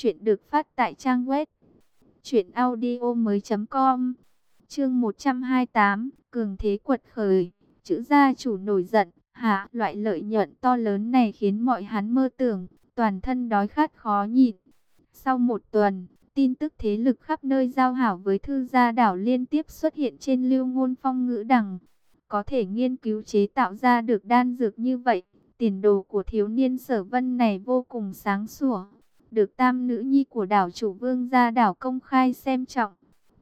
Chuyện được phát tại trang web truyệnaudiomoi.com. Chương 128, cường thế quật khởi, chữ gia chủ nổi giận, hạ, loại lợi nhuận to lớn này khiến mọi hắn mơ tưởng, toàn thân đói khát khó nhịn. Sau một tuần, tin tức thế lực khắp nơi giao hảo với thư gia đảo liên tiếp xuất hiện trên lưu ngôn phong ngữ đằng. Có thể nghiên cứu chế tạo ra được đan dược như vậy, tiền đồ của thiếu niên sở vân này vô cùng sáng sủa. Được tam nữ nhi của đảo chủ vương gia đảo công khai xem trọng.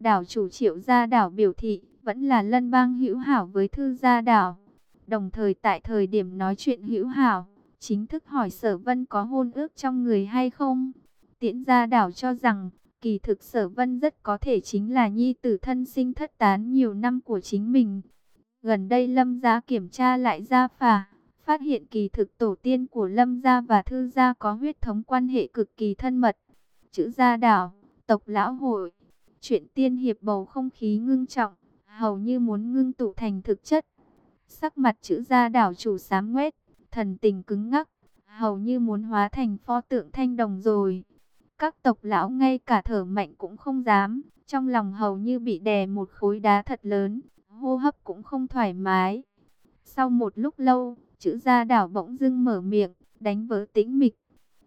Đảo chủ triệu gia đảo biểu thị, vẫn là lân bang hữu hảo với thư gia đảo. Đồng thời tại thời điểm nói chuyện hữu hảo, chính thức hỏi sở vân có hôn ước trong người hay không. Tiễn gia đảo cho rằng, kỳ thực sở vân rất có thể chính là nhi tử thân sinh thất tán nhiều năm của chính mình. Gần đây lâm gia kiểm tra lại gia phả, phát hiện kỳ thực tổ tiên của lâm gia và thư gia có huyết thống quan hệ cực kỳ thân mật. Chữ gia đảo, tộc lão hội, chuyện tiên hiệp bầu không khí ngưng trọng, hầu như muốn ngưng tụ thành thực chất. Sắc mặt chữ gia đảo chủ sám nguyết thần tình cứng ngắc, hầu như muốn hóa thành pho tượng thanh đồng rồi. Các tộc lão ngay cả thở mạnh cũng không dám, trong lòng hầu như bị đè một khối đá thật lớn, hô hấp cũng không thoải mái. Sau một lúc lâu, chữ gia đảo bỗng dưng mở miệng, đánh vỡ tĩnh mịch.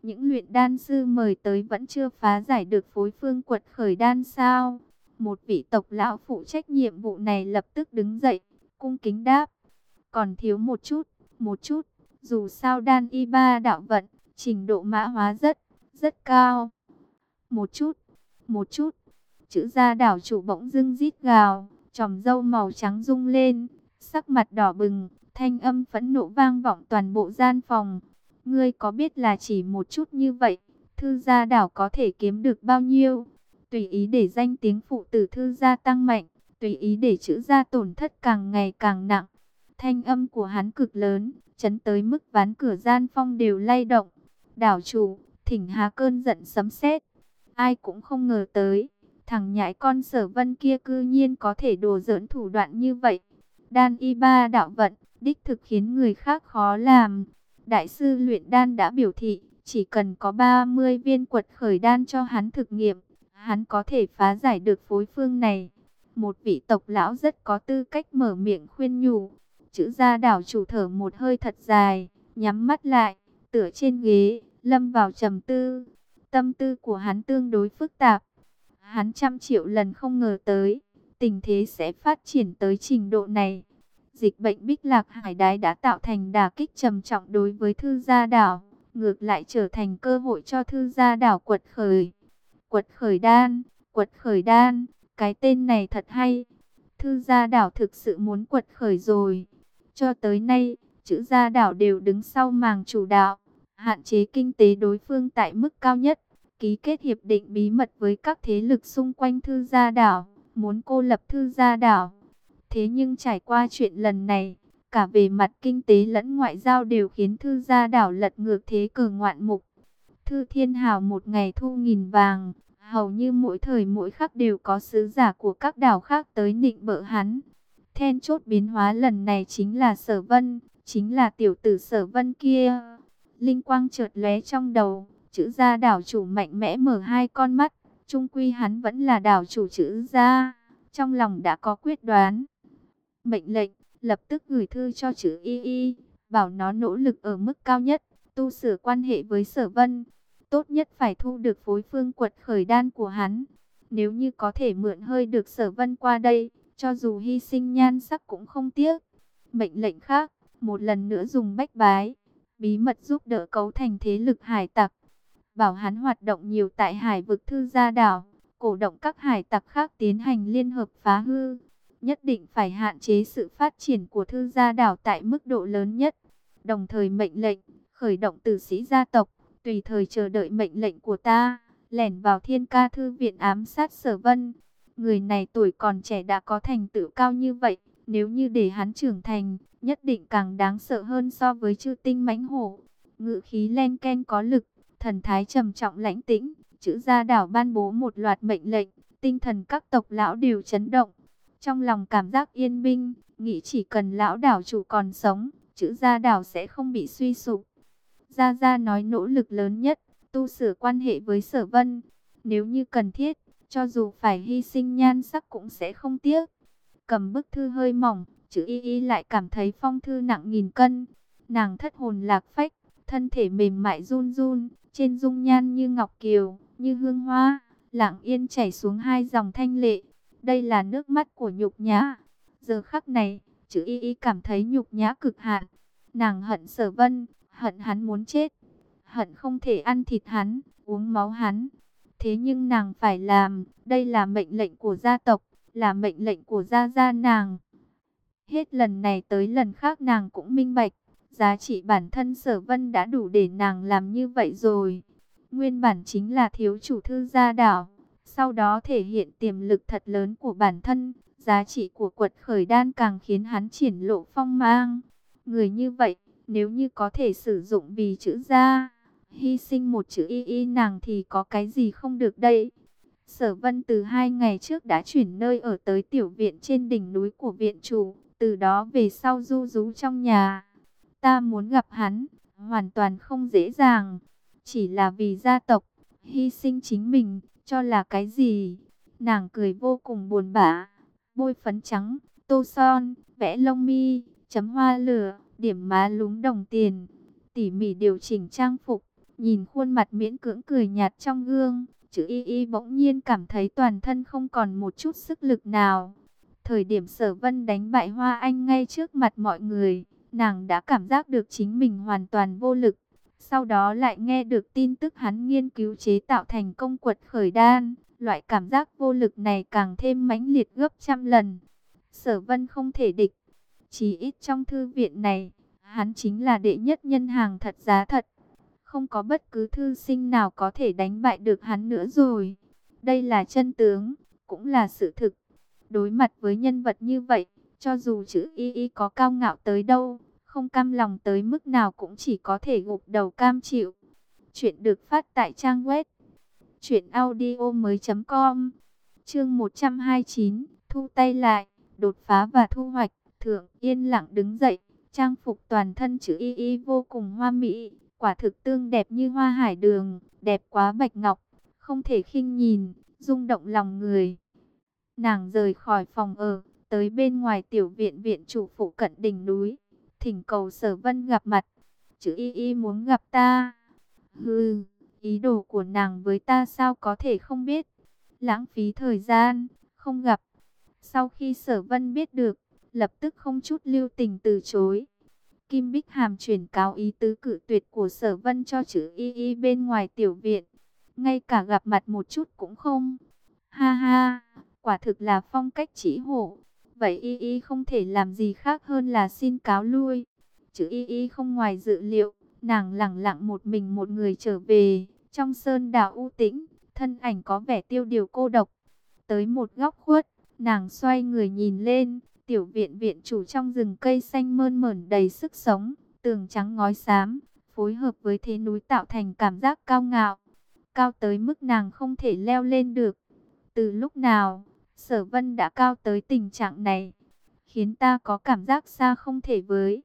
Những luyện đan sư mời tới vẫn chưa phá giải được phối phương quật khởi đan sao. Một vị tộc lão phụ trách nhiệm vụ này lập tức đứng dậy, cung kính đáp. Còn thiếu một chút, một chút, dù sao đan y ba đạo vận, trình độ mã hóa rất, rất cao. Một chút, một chút, chữ gia đảo chủ bỗng dưng rít gào, tròm dâu màu trắng rung lên, sắc mặt đỏ bừng, thanh âm phẫn nộ vang vọng toàn bộ gian phòng. Ngươi có biết là chỉ một chút như vậy, thư gia đảo có thể kiếm được bao nhiêu? Tùy ý để danh tiếng phụ tử thư gia tăng mạnh, tùy ý để chữ gia tổn thất càng ngày càng nặng. Thanh âm của hắn cực lớn, chấn tới mức ván cửa gian phong đều lay động. Đảo chủ, thỉnh há cơn giận sấm sét. Ai cũng không ngờ tới, thằng nhãi con sở vân kia cư nhiên có thể đồ dỡn thủ đoạn như vậy. Đan y ba đạo vận, đích thực khiến người khác khó làm. Đại sư luyện đan đã biểu thị, chỉ cần có 30 viên quật khởi đan cho hắn thực nghiệm, hắn có thể phá giải được phối phương này. Một vị tộc lão rất có tư cách mở miệng khuyên nhủ. Chữ gia đảo chủ thở một hơi thật dài, nhắm mắt lại, tựa trên ghế, lâm vào trầm tư. Tâm tư của hắn tương đối phức tạp. Hắn trăm triệu lần không ngờ tới, tình thế sẽ phát triển tới trình độ này. Dịch bệnh bích lạc hải đái đã tạo thành đà kích trầm trọng đối với thư gia đảo, ngược lại trở thành cơ hội cho thư gia đảo quật khởi. Quật khởi đan, quật khởi đan, cái tên này thật hay. Thư gia đảo thực sự muốn quật khởi rồi. Cho tới nay, chữ gia đảo đều đứng sau màng chủ đạo, hạn chế kinh tế đối phương tại mức cao nhất, ký kết hiệp định bí mật với các thế lực xung quanh thư gia đảo, muốn cô lập thư gia đảo. Thế nhưng trải qua chuyện lần này, cả về mặt kinh tế lẫn ngoại giao đều khiến thư gia đảo lật ngược thế cờ ngoạn mục. Thư Thiên Hào một ngày thu nghìn vàng, hầu như mỗi thời mỗi khắc đều có sứ giả của các đảo khác tới nịnh bợ hắn. Then chốt biến hóa lần này chính là Sở Vân, chính là tiểu tử Sở Vân kia. Linh quang chợt lóe trong đầu, chữ gia đảo chủ mạnh mẽ mở hai con mắt, trung quy hắn vẫn là đảo chủ chữ gia, trong lòng đã có quyết đoán. Mệnh lệnh, lập tức gửi thư cho chữ y y, bảo nó nỗ lực ở mức cao nhất, tu sửa quan hệ với sở vân. Tốt nhất phải thu được phối phương quật khởi đan của hắn. Nếu như có thể mượn hơi được sở vân qua đây, cho dù hy sinh nhan sắc cũng không tiếc. Mệnh lệnh khác, một lần nữa dùng bách bái, bí mật giúp đỡ cấu thành thế lực hải tặc. Bảo hắn hoạt động nhiều tại hải vực thư gia đảo, cổ động các hải tặc khác tiến hành liên hợp phá hư. Nhất định phải hạn chế sự phát triển của thư gia đảo tại mức độ lớn nhất. Đồng thời mệnh lệnh, khởi động tử sĩ gia tộc, tùy thời chờ đợi mệnh lệnh của ta, lẻn vào thiên ca thư viện ám sát sở vân. Người này tuổi còn trẻ đã có thành tựu cao như vậy, nếu như để hắn trưởng thành, nhất định càng đáng sợ hơn so với chư tinh mãnh hổ. Ngự khí len ken có lực, thần thái trầm trọng lãnh tĩnh, chữ gia đảo ban bố một loạt mệnh lệnh, tinh thần các tộc lão đều chấn động. Trong lòng cảm giác yên bình, nghĩ chỉ cần lão đảo chủ còn sống, chữ gia đảo sẽ không bị suy sụp. Gia Gia nói nỗ lực lớn nhất, tu sửa quan hệ với sở vân. Nếu như cần thiết, cho dù phải hy sinh nhan sắc cũng sẽ không tiếc. Cầm bức thư hơi mỏng, chữ y y lại cảm thấy phong thư nặng nghìn cân. Nàng thất hồn lạc phách, thân thể mềm mại run run, trên dung nhan như ngọc kiều, như hương hoa, lặng yên chảy xuống hai dòng thanh lệ. Đây là nước mắt của nhục nhã. Giờ khắc này, chữ y y cảm thấy nhục nhã cực hạn. Nàng hận sở vân, hận hắn muốn chết, hận không thể ăn thịt hắn, uống máu hắn. Thế nhưng nàng phải làm, đây là mệnh lệnh của gia tộc, là mệnh lệnh của gia gia nàng. Hết lần này tới lần khác nàng cũng minh bạch, giá trị bản thân sở vân đã đủ để nàng làm như vậy rồi. Nguyên bản chính là thiếu chủ thư gia đảo, sau đó thể hiện tiềm lực thật lớn của bản thân, giá trị của quật khởi đan càng khiến hắn triển lộ phong mang. Người như vậy, nếu như có thể sử dụng vì chữ gia, hy sinh một chữ y y nàng thì có cái gì không được đây. Sở vân từ hai ngày trước đã chuyển nơi ở tới tiểu viện trên đỉnh núi của viện chủ, từ đó về sau du rú trong nhà. Ta muốn gặp hắn, hoàn toàn không dễ dàng, chỉ là vì gia tộc, hy sinh chính mình, cho là cái gì. Nàng cười vô cùng buồn bã, bôi phấn trắng, tô son, vẽ lông mi, chấm hoa lửa, điểm má lúm đồng tiền, tỉ mỉ điều chỉnh trang phục, nhìn khuôn mặt miễn cưỡng cười nhạt trong gương, chữ y y bỗng nhiên cảm thấy toàn thân không còn một chút sức lực nào. Thời điểm sở vân đánh bại Hoa Anh ngay trước mặt mọi người, nàng đã cảm giác được chính mình hoàn toàn vô lực. Sau đó lại nghe được tin tức hắn nghiên cứu chế tạo thành công quật khởi đan, loại cảm giác vô lực này càng thêm mãnh liệt gấp trăm lần. Sở vân không thể địch, chỉ ít trong thư viện này, hắn chính là đệ nhất nhân hàng thật giá thật. Không có bất cứ thư sinh nào có thể đánh bại được hắn nữa rồi. Đây là chân tướng, cũng là sự thực. Đối mặt với nhân vật như vậy, cho dù chữ y y có cao ngạo tới đâu, không cam lòng tới mức nào cũng chỉ có thể gục đầu cam chịu. Chuyện được phát tại trang web truyệnaudiomoi.com. Chương 129, thu tay lại, đột phá và thu hoạch. Thượng yên lặng đứng dậy, trang phục toàn thân chữ y y vô cùng hoa mỹ, quả thực tương đẹp như hoa hải đường, đẹp quá bạch ngọc, không thể khinh nhìn, rung động lòng người. Nàng rời khỏi phòng ở, tới bên ngoài tiểu viện viện chủ phụ cận đỉnh núi, thỉnh cầu sở vân gặp mặt. Chữ y y muốn gặp ta. Hừ, ý đồ của nàng với ta sao có thể không biết. Lãng phí thời gian, không gặp. Sau khi sở vân biết được, lập tức không chút lưu tình từ chối. Kim Bích Hàm chuyển cáo ý tứ cử tuyệt của sở vân cho chữ y y bên ngoài tiểu viện. Ngay cả gặp mặt một chút cũng không. Ha ha, quả thực là phong cách chỉ hổ. Vậy y y không thể làm gì khác hơn là xin cáo lui. Chữ y y không ngoài dự liệu, nàng lặng lặng một mình một người trở về. Trong sơn đảo u tĩnh, thân ảnh có vẻ tiêu điều cô độc. Tới một góc khuất, nàng xoay người nhìn lên, Tiểu viện viện chủ trong rừng cây xanh mơn mởn đầy sức sống, tường trắng ngói xám, phối hợp với thế núi tạo thành cảm giác cao ngạo, cao tới mức nàng không thể leo lên được. Từ lúc nào, sở vân đã cao tới tình trạng này, khiến ta có cảm giác xa không thể với.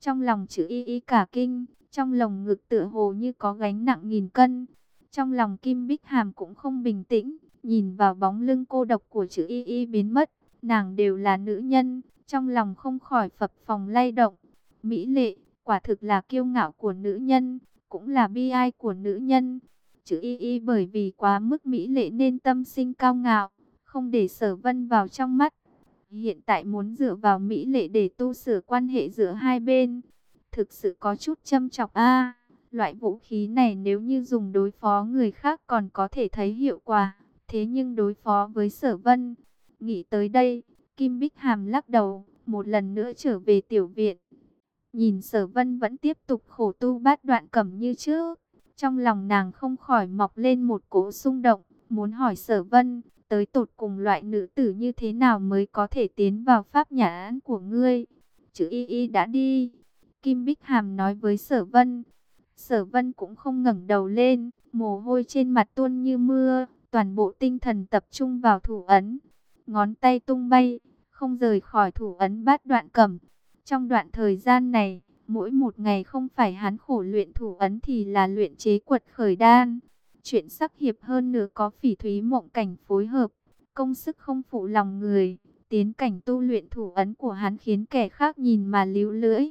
Trong lòng chữ y y cả kinh, trong lồng ngực tựa hồ như có gánh nặng nghìn cân. Trong lòng Kim Bích Hàm cũng không bình tĩnh, nhìn vào bóng lưng cô độc của chữ y y biến mất nàng đều là nữ nhân, trong lòng không khỏi phập phòng lay động. Mỹ lệ, quả thực là kiêu ngạo của nữ nhân, cũng là bi ai của nữ nhân. Chữ y y bởi vì quá mức mỹ lệ nên tâm sinh cao ngạo, không để sở vân vào trong mắt. Hiện tại muốn dựa vào mỹ lệ để tu sửa quan hệ giữa hai bên. Thực sự có chút châm chọc a Loại vũ khí này nếu như dùng đối phó người khác còn có thể thấy hiệu quả. Thế nhưng đối phó với sở vân, Nghĩ tới đây, Kim Bích Hàm lắc đầu, một lần nữa trở về tiểu viện. Nhìn sở vân vẫn tiếp tục khổ tu bát đoạn cẩm như trước. Trong lòng nàng không khỏi mọc lên một cỗ xung động, muốn hỏi sở vân, tới tột cùng loại nữ tử như thế nào mới có thể tiến vào pháp nhà án của ngươi. Chữ y y đã đi. Kim Bích Hàm nói với sở vân. Sở vân cũng không ngẩng đầu lên, mồ hôi trên mặt tuôn như mưa, toàn bộ tinh thần tập trung vào thủ ấn ngón tay tung bay, không rời khỏi thủ ấn bát đoạn cầm. Trong đoạn thời gian này, Mỗi một ngày không phải hắn khổ luyện thủ ấn thì là luyện chế quật khởi đan. Chuyện sắc hiệp hơn nữa có phỉ thúy mộng cảnh phối hợp, công sức không phụ lòng người. Tiến cảnh tu luyện thủ ấn của hắn khiến kẻ khác nhìn mà líu lưỡi.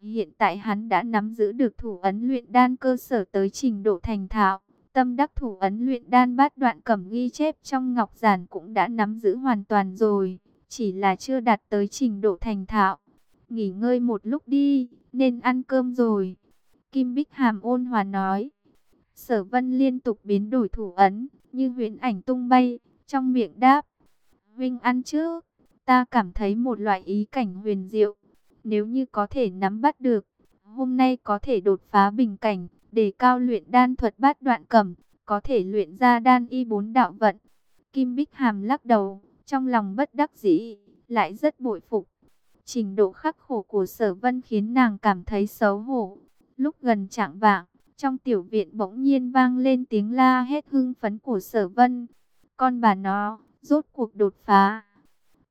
Hiện tại hắn đã nắm giữ được thủ ấn luyện đan cơ sở tới trình độ thành thạo. Tâm đắc thủ ấn luyện đan bát đoạn cẩm ghi chép trong ngọc giản cũng đã nắm giữ hoàn toàn rồi. Chỉ là chưa đạt tới trình độ thành thạo. Nghỉ ngơi một lúc đi, nên ăn cơm rồi. Kim Bích Hàm ôn hòa nói. Sở vân liên tục biến đổi thủ ấn, như huyễn ảnh tung bay, trong miệng đáp. Vinh ăn trước, ta cảm thấy một loại ý cảnh huyền diệu. Nếu như có thể nắm bắt được, hôm nay có thể đột phá bình cảnh, để cao luyện đan thuật bát đoạn cẩm, có thể luyện ra đan y bốn đạo vận. Kim Bích Hàm lắc đầu, trong lòng bất đắc dĩ, lại rất bội phục. Trình độ khắc khổ của sở vân khiến nàng cảm thấy xấu hổ. Lúc gần trạng vạng, trong tiểu viện bỗng nhiên vang lên tiếng la hét hưng phấn của sở vân. Con bà nó, rốt cuộc đột phá.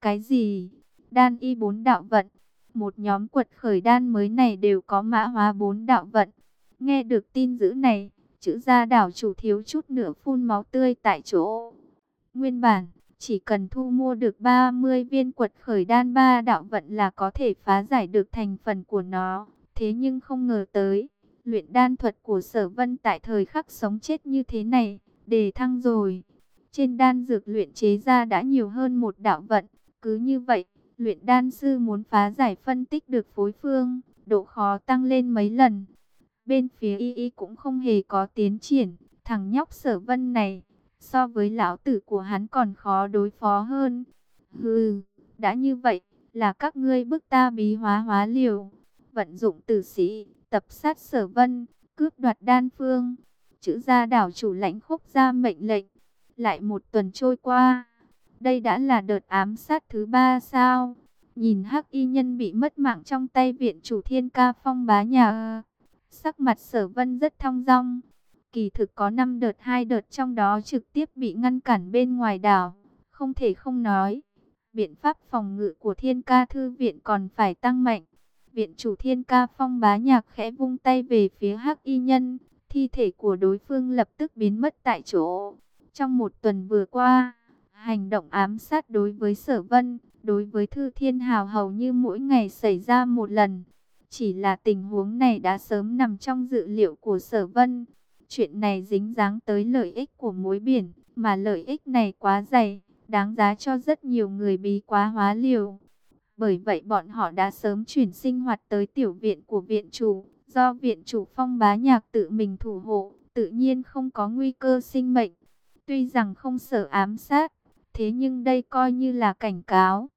Cái gì? Đan y bốn đạo vận. Một nhóm quật khởi đan mới này đều có mã hóa bốn đạo vận. Nghe được tin dữ này, chữ gia đảo chủ thiếu chút nữa phun máu tươi tại chỗ. Nguyên bản, chỉ cần thu mua được 30 viên quật khởi đan ba đạo vận là có thể phá giải được thành phần của nó. Thế nhưng không ngờ tới, luyện đan thuật của sở vân tại thời khắc sống chết như thế này, đề thăng rồi. Trên đan dược luyện chế ra đã nhiều hơn một đạo vận, cứ như vậy, luyện đan sư muốn phá giải phân tích được phối phương, độ khó tăng lên mấy lần. Bên phía y y cũng không hề có tiến triển, thằng nhóc sở vân này, so với lão tử của hắn còn khó đối phó hơn. Hừ, đã như vậy, là các ngươi bức ta bí hóa hóa liều, vận dụng tử sĩ, tập sát sở vân, cướp đoạt đan phương. Chữ gia đảo chủ lãnh khúc ra mệnh lệnh. Lại một tuần trôi qua, đây đã là đợt ám sát thứ ba sao? Nhìn hắc y nhân bị mất mạng trong tay viện chủ thiên ca phong bá nhà. Sắc mặt sở vân rất thong dong. Kỳ thực có 5 đợt hai đợt trong đó trực tiếp bị ngăn cản bên ngoài đảo. Không thể không nói. Biện pháp phòng ngự của thiên ca thư viện còn phải tăng mạnh. Viện chủ thiên ca phong bá nhạc khẽ vung tay về phía hắc y nhân. Thi thể của đối phương lập tức biến mất tại chỗ. Trong một tuần vừa qua, hành động ám sát đối với sở vân, đối với thư thiên hào hầu như mỗi ngày xảy ra một lần. Chỉ là tình huống này đã sớm nằm trong dự liệu của sở vân. Chuyện này dính dáng tới lợi ích của mối biển, mà lợi ích này quá dày, đáng giá cho rất nhiều người bí quá hóa liều. Bởi vậy bọn họ đã sớm chuyển sinh hoạt tới tiểu viện của viện chủ, do viện chủ phong bá nhạc tự mình thủ hộ, tự nhiên không có nguy cơ sinh mệnh. Tuy rằng không sợ ám sát, thế nhưng đây coi như là cảnh cáo.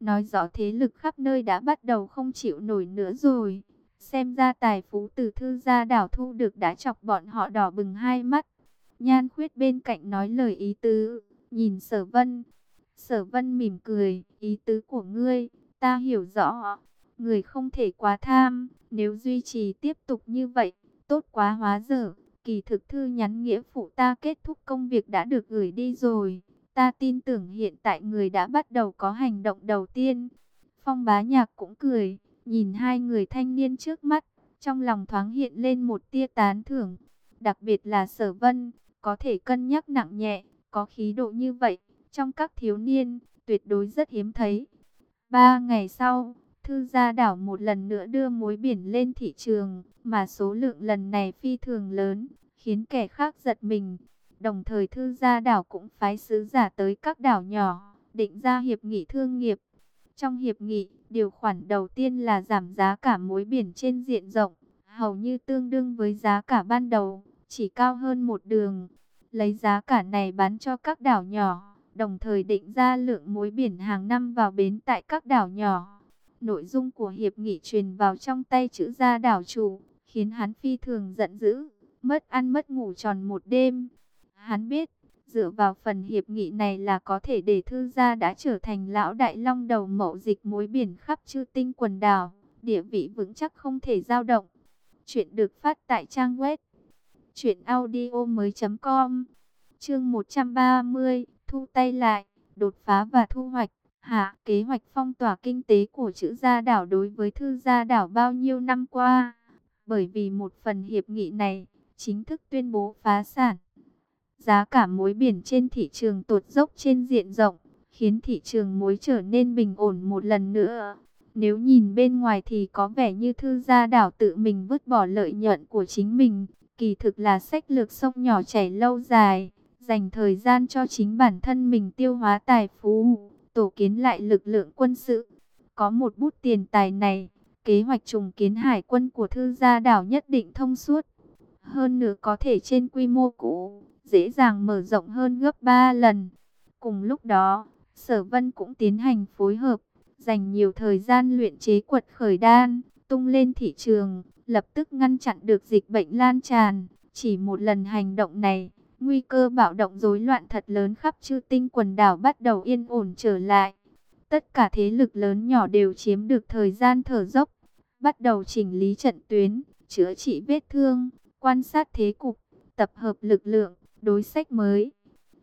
Nói rõ thế lực khắp nơi đã bắt đầu không chịu nổi nữa rồi. Xem ra tài phú từ thư gia đảo thu được đã chọc bọn họ đỏ bừng hai mắt. Nhan khuyết bên cạnh nói lời ý tứ, nhìn sở vân. Sở vân mỉm cười, ý tứ của ngươi, ta hiểu rõ. Người không thể quá tham, nếu duy trì tiếp tục như vậy, tốt quá hóa dở. Kỳ thực thư nhắn nghĩa phụ ta kết thúc công việc đã được gửi đi rồi. Ta tin tưởng hiện tại người đã bắt đầu có hành động đầu tiên. Phong bá nhạc cũng cười, nhìn hai người thanh niên trước mắt, trong lòng thoáng hiện lên một tia tán thưởng. Đặc biệt là sở vân, có thể cân nhắc nặng nhẹ, có khí độ như vậy, trong các thiếu niên, tuyệt đối rất hiếm thấy. Ba ngày sau, thư gia đảo một lần nữa đưa muối biển lên thị trường, mà số lượng lần này phi thường lớn, khiến kẻ khác giật mình. Đồng thời thư gia đảo cũng phái sứ giả tới các đảo nhỏ, định ra hiệp nghị thương nghiệp. Trong hiệp nghị, điều khoản đầu tiên là giảm giá cả muối biển trên diện rộng, hầu như tương đương với giá cả ban đầu, chỉ cao hơn một đường. Lấy giá cả này bán cho các đảo nhỏ, đồng thời định ra lượng muối biển hàng năm vào bến tại các đảo nhỏ. Nội dung của hiệp nghị truyền vào trong tay chữ gia đảo chủ, khiến hắn phi thường giận dữ, mất ăn mất ngủ tròn một đêm. Hắn biết, dựa vào phần hiệp nghị này là có thể để thư gia đã trở thành lão đại long đầu mậu dịch muối biển khắp chư tinh quần đảo, địa vị vững chắc không thể dao động. Chuyện được phát tại trang web truyệnaudiomoi.com. Chương 130, thu tay lại, đột phá và thu hoạch. Hạ, kế hoạch phong tỏa kinh tế của chữ gia đảo đối với thư gia đảo bao nhiêu năm qua. Bởi vì một phần hiệp nghị này, chính thức tuyên bố phá sản. Giá cả muối biển trên thị trường tột dốc trên diện rộng, khiến thị trường muối trở nên bình ổn một lần nữa. Nếu nhìn bên ngoài thì có vẻ như thư gia đảo tự mình vứt bỏ lợi nhuận của chính mình, kỳ thực là sách lược sông nhỏ chảy lâu dài, dành thời gian cho chính bản thân mình tiêu hóa tài phú, tổ kiến lại lực lượng quân sự. Có một bút tiền tài này, kế hoạch trùng kiến hải quân của thư gia đảo nhất định thông suốt. Hơn nữa có thể trên quy mô cũ, dễ dàng mở rộng hơn gấp 3 lần. Cùng lúc đó, Sở Vân cũng tiến hành phối hợp, dành nhiều thời gian luyện chế quật khởi đan, tung lên thị trường, lập tức ngăn chặn được dịch bệnh lan tràn. Chỉ một lần hành động này, nguy cơ bạo động rối loạn thật lớn khắp chư tinh quần đảo bắt đầu yên ổn trở lại. Tất cả thế lực lớn nhỏ đều chiếm được thời gian thở dốc, bắt đầu chỉnh lý trận tuyến, chữa trị vết thương, quan sát thế cục, tập hợp lực lượng, đối sách mới.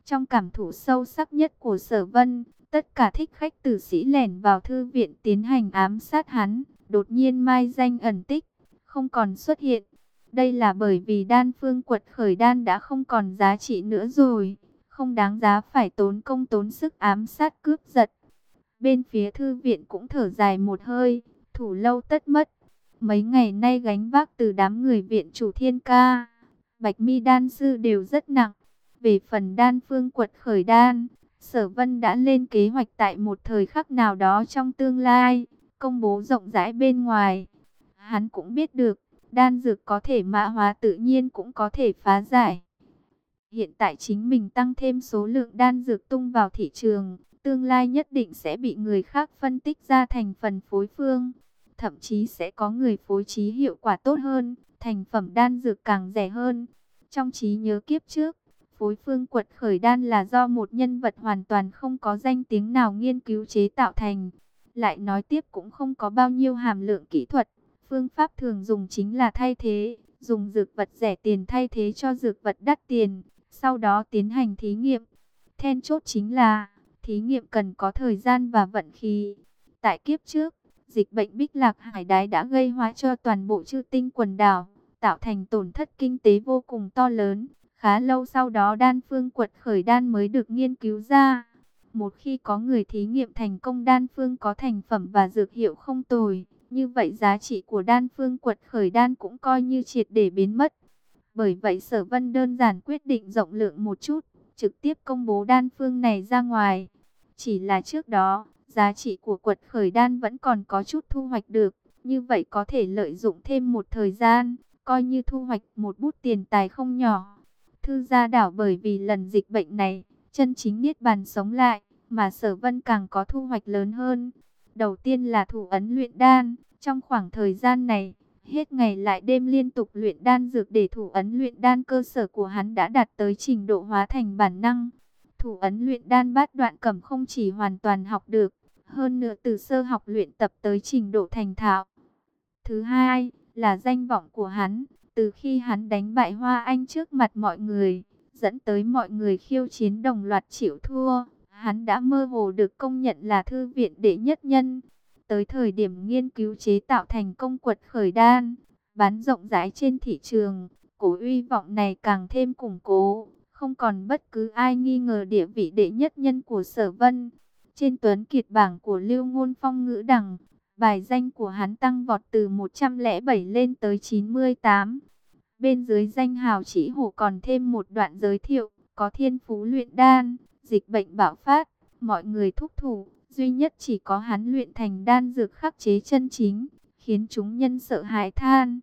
Trong cảm thủ sâu sắc nhất của sở vân, tất cả thích khách tử sĩ lẻn vào thư viện tiến hành ám sát hắn, đột nhiên mai danh ẩn tích, không còn xuất hiện. Đây là bởi vì đan phương quật khởi đan đã không còn giá trị nữa rồi, không đáng giá phải tốn công tốn sức ám sát cướp giật. Bên phía thư viện cũng thở dài một hơi, thủ lâu tất mất. Mấy ngày nay gánh vác từ đám người viện chủ thiên ca, bạch mi đan sư đều rất nặng. Về phần đan phương quật khởi đan, sở vân đã lên kế hoạch tại một thời khắc nào đó trong tương lai, công bố rộng rãi bên ngoài. Hắn cũng biết được, đan dược có thể mã hóa tự nhiên cũng có thể phá giải. Hiện tại chính mình tăng thêm số lượng đan dược tung vào thị trường, tương lai nhất định sẽ bị người khác phân tích ra thành phần phối phương. Thậm chí sẽ có người phối trí hiệu quả tốt hơn, thành phẩm đan dược càng rẻ hơn. Trong trí nhớ kiếp trước, phối phương quật khởi đan là do một nhân vật hoàn toàn không có danh tiếng nào nghiên cứu chế tạo thành. Lại nói tiếp cũng không có bao nhiêu hàm lượng kỹ thuật. Phương pháp thường dùng chính là thay thế, dùng dược vật rẻ tiền thay thế cho dược vật đắt tiền, sau đó tiến hành thí nghiệm. Then chốt chính là, thí nghiệm cần có thời gian và vận khí. Tại kiếp trước, dịch bệnh bích lạc hải đái đã gây hóa cho toàn bộ chư tinh quần đảo, tạo thành tổn thất kinh tế vô cùng to lớn. Khá lâu sau đó đan phương quật khởi đan mới được nghiên cứu ra. Một khi có người thí nghiệm thành công đan phương có thành phẩm và dược hiệu không tồi, như vậy giá trị của đan phương quật khởi đan cũng coi như triệt để biến mất. Bởi vậy sở vân đơn giản quyết định rộng lượng một chút, trực tiếp công bố đan phương này ra ngoài. Chỉ là trước đó, giá trị của quật khởi đan vẫn còn có chút thu hoạch được, như vậy có thể lợi dụng thêm một thời gian, coi như thu hoạch một bút tiền tài không nhỏ. Thư gia đảo bởi vì lần dịch bệnh này, chân chính niết bàn sống lại, mà sở vân càng có thu hoạch lớn hơn. Đầu tiên là thủ ấn luyện đan, trong khoảng thời gian này, hết ngày lại đêm liên tục luyện đan dược để thủ ấn luyện đan cơ sở của hắn đã đạt tới trình độ hóa thành bản năng. Thủ ấn luyện đan bát đoạn cẩm không chỉ hoàn toàn học được, hơn nữa từ sơ học luyện tập tới trình độ thành thạo. Thứ hai là danh vọng của hắn, từ khi hắn đánh bại Hoa Anh trước mặt mọi người, dẫn tới mọi người khiêu chiến đồng loạt chịu thua, hắn đã mơ hồ được công nhận là thư viện đệ nhất nhân. Tới thời điểm nghiên cứu chế tạo thành công quật khởi đan, bán rộng rãi trên thị trường, cổ uy vọng này càng thêm củng cố, không còn bất cứ ai nghi ngờ địa vị đệ nhất nhân của sở vân. Trên tuấn kiệt bảng của Lưu Ngôn Phong ngữ đằng, bài danh của hắn tăng vọt từ 107 lên tới 98. Bên dưới danh hào chỉ hổ còn thêm một đoạn giới thiệu, có thiên phú luyện đan, dịch bệnh bạo phát, mọi người thúc thủ, duy nhất chỉ có hắn luyện thành đan dược khắc chế chân chính, khiến chúng nhân sợ hãi than.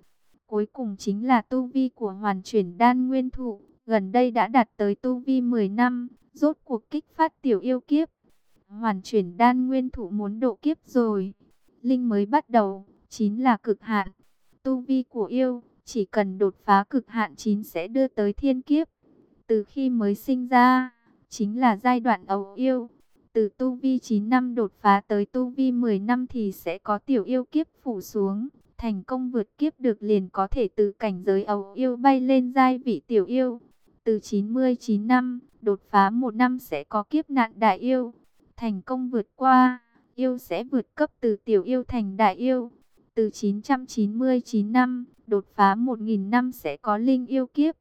Cuối cùng chính là tu vi của hoàn chuyển đan nguyên thụ, gần đây đã đạt tới tu vi 10 năm, rốt cuộc kích phát tiểu yêu kiếp. Hoàn chuyển đan nguyên thụ muốn độ kiếp rồi, linh mới bắt đầu, chính là cực hạn. Tu vi của yêu, chỉ cần đột phá cực hạn chín sẽ đưa tới thiên kiếp. Từ khi mới sinh ra, chính là giai đoạn ấu yêu. Từ tu vi 9 năm đột phá tới tu vi 10 năm thì sẽ có tiểu yêu kiếp phủ xuống. Thành công vượt kiếp được liền có thể từ cảnh giới ấu yêu bay lên giai vị tiểu yêu. Từ 99 năm, đột phá một năm sẽ có kiếp nạn đại yêu. thành công vượt qua, yêu sẽ vượt cấp từ tiểu yêu thành đại yêu. Từ 999 năm, đột phá 1.000 năm sẽ có linh yêu kiếp.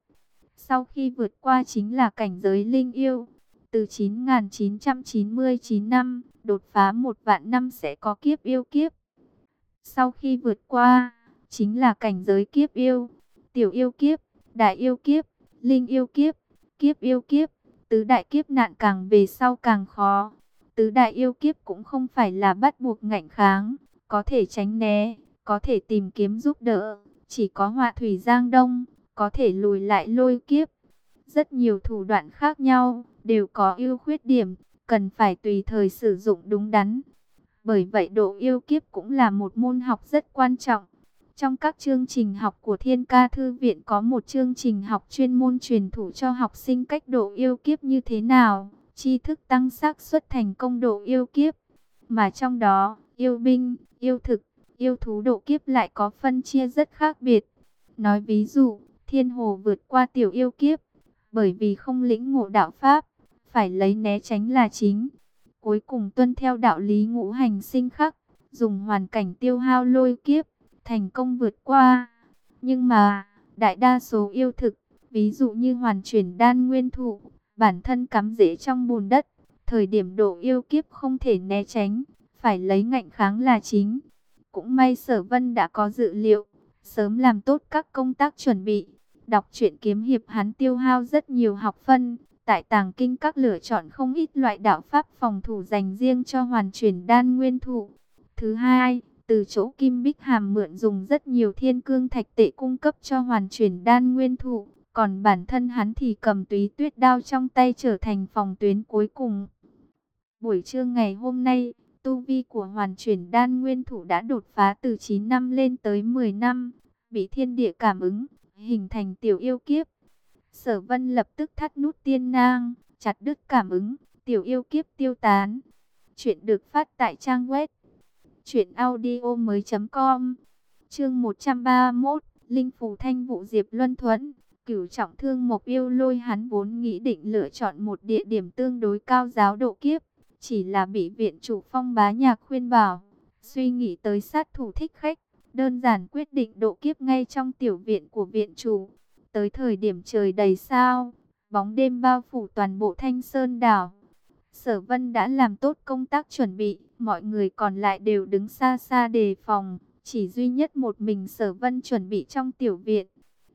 Sau khi vượt qua chính là cảnh giới linh yêu. Từ 9.999 năm, đột phá một vạn năm sẽ có kiếp yêu kiếp. Sau khi vượt qua, chính là cảnh giới kiếp yêu, tiểu yêu kiếp, đại yêu kiếp, linh yêu kiếp, kiếp yêu kiếp. Tứ đại kiếp nạn càng về sau càng khó. Tứ đại yêu kiếp cũng không phải là bắt buộc ngạnh kháng, có thể tránh né, có thể tìm kiếm giúp đỡ. Chỉ có họa thủy giang đông, có thể lùi lại lôi kiếp. Rất nhiều thủ đoạn khác nhau, đều có ưu khuyết điểm, cần phải tùy thời sử dụng đúng đắn. Bởi vậy độ yêu kiếp cũng là một môn học rất quan trọng. Trong các chương trình học của Thiên Ca Thư Viện có một chương trình học chuyên môn truyền thụ cho học sinh cách độ yêu kiếp như thế nào, tri thức tăng xác suất thành công độ yêu kiếp. Mà trong đó, yêu binh, yêu thực, yêu thú độ kiếp lại có phân chia rất khác biệt. Nói ví dụ, thiên hồ vượt qua tiểu yêu kiếp, bởi vì không lĩnh ngộ đạo Pháp, phải lấy né tránh là chính. Cuối cùng tuân theo đạo lý ngũ hành sinh khắc, dùng hoàn cảnh tiêu hao lôi kiếp, thành công vượt qua. Nhưng mà, đại đa số yêu thực, ví dụ như hoàn chuyển đan nguyên thụ, bản thân cắm rễ trong bùn đất, thời điểm độ yêu kiếp không thể né tránh, phải lấy ngạnh kháng là chính. Cũng may sở vân đã có dự liệu, sớm làm tốt các công tác chuẩn bị. Đọc truyện kiếm hiệp hắn tiêu hao rất nhiều học phân, tại tàng kinh các lựa chọn không ít loại đạo pháp phòng thủ dành riêng cho hoàn chuyển đan nguyên thụ. Thứ hai, từ chỗ Kim Bích Hàm mượn dùng rất nhiều thiên cương thạch tệ cung cấp cho hoàn chuyển đan nguyên thụ, còn bản thân hắn thì cầm túy tuyết đao trong tay trở thành phòng tuyến cuối cùng. Buổi trưa ngày hôm nay, tu vi của hoàn chuyển đan nguyên thủ đã đột phá từ 9 năm lên tới 10 năm, bị thiên địa cảm ứng, hình thành tiểu yêu kiếp. Sở vân lập tức thắt nút tiên nang, chặt đứt cảm ứng, tiểu yêu kiếp tiêu tán. Chuyện được phát tại trang web Chuyện audio mới com Chương 131 Linh Phù Thanh Vụ Diệp Luân Thuẫn Cửu trọng thương mộc yêu lôi hắn vốn nghĩ định lựa chọn một địa điểm tương đối cao giáo độ kiếp Chỉ là bị viện chủ phong bá nhạc khuyên bảo Suy nghĩ tới sát thủ thích khách Đơn giản quyết định độ kiếp ngay trong tiểu viện của viện chủ Tới thời điểm trời đầy sao Bóng đêm bao phủ toàn bộ thanh sơn đảo Sở Vân đã làm tốt công tác chuẩn bị, mọi người còn lại đều đứng xa xa đề phòng, chỉ duy nhất một mình Sở Vân chuẩn bị trong tiểu viện.